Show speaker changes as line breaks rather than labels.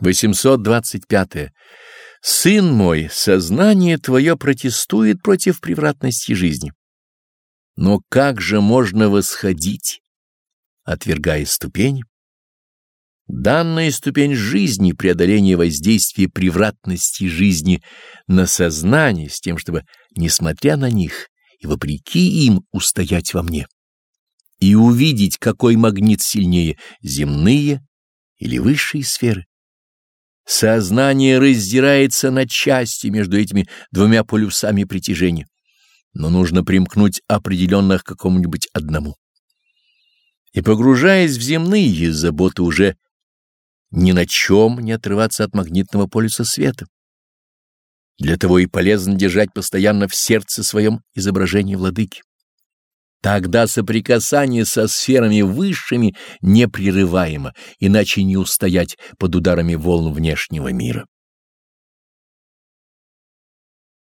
825. Сын мой, сознание твое протестует против превратности жизни. Но как же можно восходить, отвергая ступень? Данная ступень жизни преодоления воздействия превратности жизни на сознание с тем, чтобы, несмотря на них и вопреки им, устоять во мне и увидеть, какой магнит сильнее, земные или высшие сферы. Сознание раздирается на части между этими двумя полюсами притяжения, но нужно примкнуть определенно к какому-нибудь одному. И погружаясь в земные заботы уже ни на чем не отрываться от магнитного полюса света. Для того и полезно держать постоянно в сердце своем изображение владыки. Тогда соприкасание со сферами высшими непрерываемо, иначе не устоять под ударами волн внешнего мира.